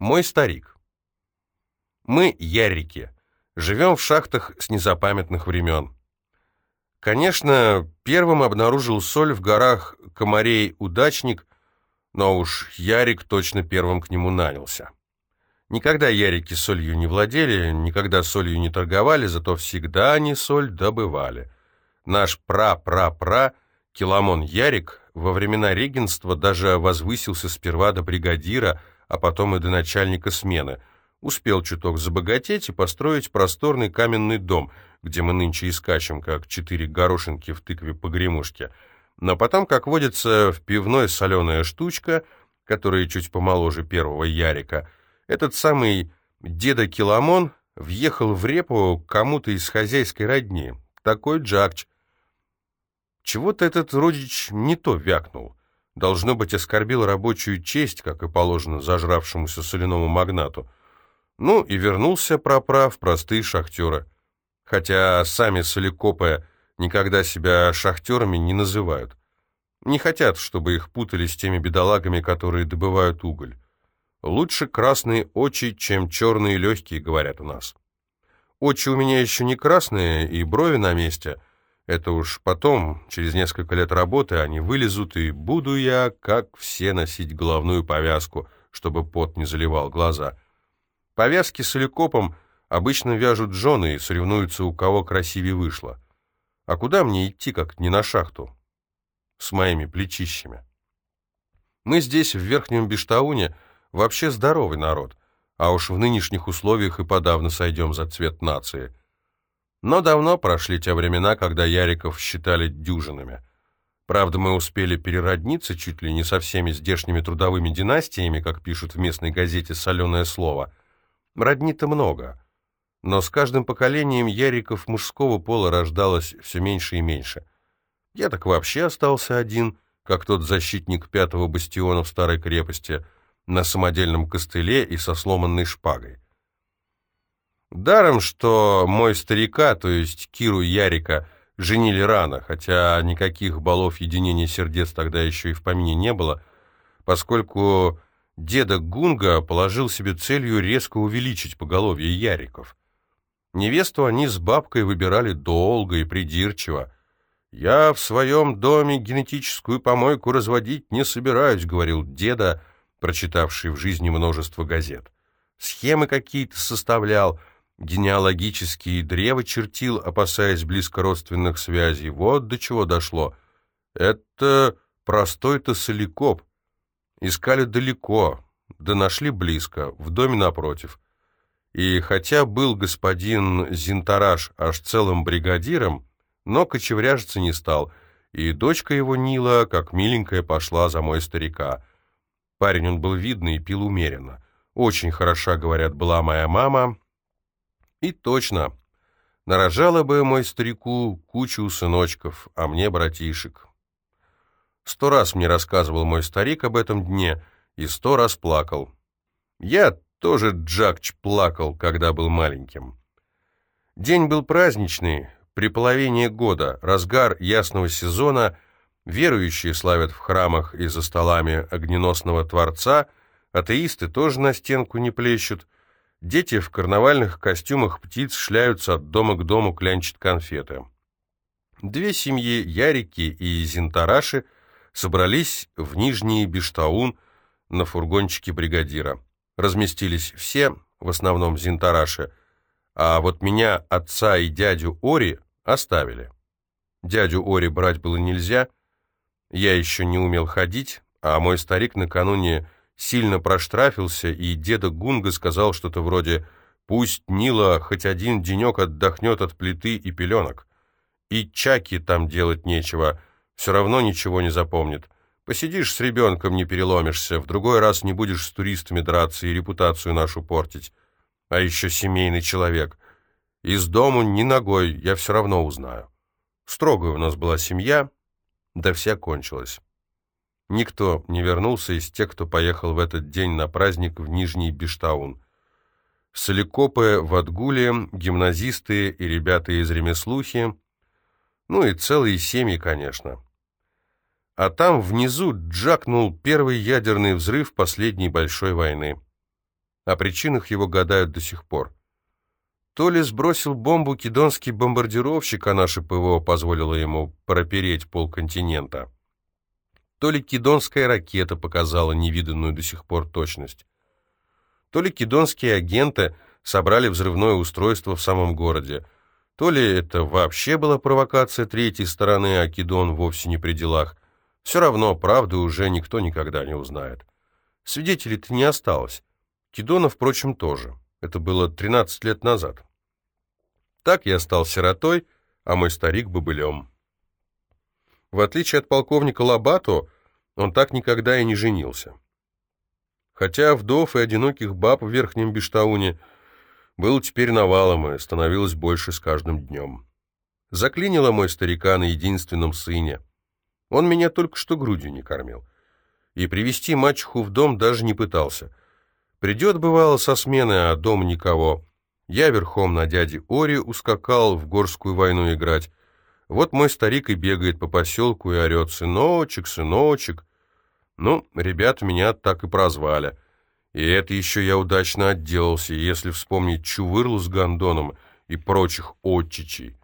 Мой старик. Мы, ярики, живем в шахтах с незапамятных времен. Конечно, первым обнаружил соль в горах Комарей-удачник, но уж Ярик точно первым к нему нанялся. Никогда Ярики солью не владели, никогда солью не торговали, зато всегда они соль добывали. Наш пра-пра-пра Киламон Ярик во времена регенства даже возвысился сперва до бригадира, а потом и до начальника смены. Успел чуток забогатеть и построить просторный каменный дом, где мы нынче и скачем, как четыре горошинки в тыкве погремушки. Но потом, как водится, в пивной соленая штучка, которая чуть помоложе первого Ярика — этот самый деда Киламон въехал в репу кому-то из хозяйской родни. Такой Джакч. Чего-то этот родич не то вякнул. Должно быть, оскорбил рабочую честь, как и положено зажравшемуся соляному магнату. Ну и вернулся проправ простые шахтеры. Хотя сами соликопы никогда себя шахтерами не называют. Не хотят, чтобы их путали с теми бедолагами, которые добывают уголь. Лучше красные очи, чем черные легкие, говорят у нас. Очи у меня еще не красные, и брови на месте. Это уж потом, через несколько лет работы, они вылезут, и буду я, как все, носить головную повязку, чтобы пот не заливал глаза. Повязки с соликопом обычно вяжут жены и соревнуются, у кого красивее вышло. А куда мне идти, как не на шахту? С моими плечищами. Мы здесь, в Верхнем Бештауне, вообще здоровый народ, а уж в нынешних условиях и подавно сойдем за цвет нации. Но давно прошли те времена, когда Яриков считали дюжинами. Правда, мы успели переродниться чуть ли не со всеми здешними трудовыми династиями, как пишут в местной газете «Соленое слово». Родни-то много. Но с каждым поколением Яриков мужского пола рождалось все меньше и меньше. Я так вообще остался один, как тот защитник пятого бастиона в старой крепости — на самодельном костыле и со сломанной шпагой. Даром, что мой старика, то есть Киру Ярика, женили рано, хотя никаких балов единения сердец тогда еще и в помине не было, поскольку деда Гунга положил себе целью резко увеличить поголовье Яриков. Невесту они с бабкой выбирали долго и придирчиво. «Я в своем доме генетическую помойку разводить не собираюсь», — говорил деда, прочитавший в жизни множество газет. Схемы какие-то составлял, генеалогические древа чертил, опасаясь близкородственных связей. Вот до чего дошло. Это простой-то соликоп. Искали далеко, да нашли близко, в доме напротив. И хотя был господин Зинтараш аж целым бригадиром, но кочевряжиться не стал, и дочка его Нила, как миленькая, пошла за мой старика — Парень он был видный и пил умеренно. Очень хороша, говорят, была моя мама. И точно, нарожала бы мой старику кучу сыночков, а мне братишек. Сто раз мне рассказывал мой старик об этом дне и сто раз плакал. Я тоже Джакч плакал, когда был маленьким. День был праздничный, при половине года, разгар ясного сезона — Верующие славят в храмах и за столами огненосного Творца, атеисты тоже на стенку не плещут. Дети в карнавальных костюмах птиц шляются от дома к дому, клянчат конфеты. Две семьи, Ярики и Зинтараши, собрались в Нижний Биштаун на фургончике бригадира. Разместились все, в основном Зинтараши, а вот меня, отца и дядю Ори оставили. Дядю Ори брать было нельзя — я еще не умел ходить, а мой старик накануне сильно проштрафился, и деда Гунга сказал что-то вроде «Пусть Нила хоть один денек отдохнет от плиты и пеленок. И чаки там делать нечего, все равно ничего не запомнит. Посидишь с ребенком, не переломишься, в другой раз не будешь с туристами драться и репутацию нашу портить. А еще семейный человек. Из дому ни ногой, я все равно узнаю. Строгая у нас была семья, да вся кончилась. Никто не вернулся из тех, кто поехал в этот день на праздник в Нижний Биштаун. Соликопы в Адгуле, гимназисты и ребята из ремеслухи, ну и целые семьи, конечно. А там внизу джакнул первый ядерный взрыв последней большой войны. О причинах его гадают до сих пор. То ли сбросил бомбу кедонский бомбардировщик, а наше ПВО позволило ему пропереть полконтинента, то ли кедонская ракета показала невиданную до сих пор точность, то ли кедонские агенты собрали взрывное устройство в самом городе, то ли это вообще была провокация третьей стороны, а Кедон вовсе не при делах. Все равно правды уже никто никогда не узнает. Свидетелей-то не осталось. Кедона, впрочем, тоже. Это было 13 лет назад. Так я стал сиротой, а мой старик — бобылем. В отличие от полковника Лобато, он так никогда и не женился. Хотя вдов и одиноких баб в Верхнем Бештауне было теперь навалом и становилось больше с каждым днем. Заклинило мой старика на единственном сыне. Он меня только что грудью не кормил. И привести мачеху в дом даже не пытался. Придет, бывало, со смены, а дома никого. Я верхом на дяде Ори ускакал в горскую войну играть. Вот мой старик и бегает по поселку и орет «Сыночек, сыночек». Ну, ребята меня так и прозвали. И это еще я удачно отделался, если вспомнить Чувырлу с Гондоном и прочих отчичей.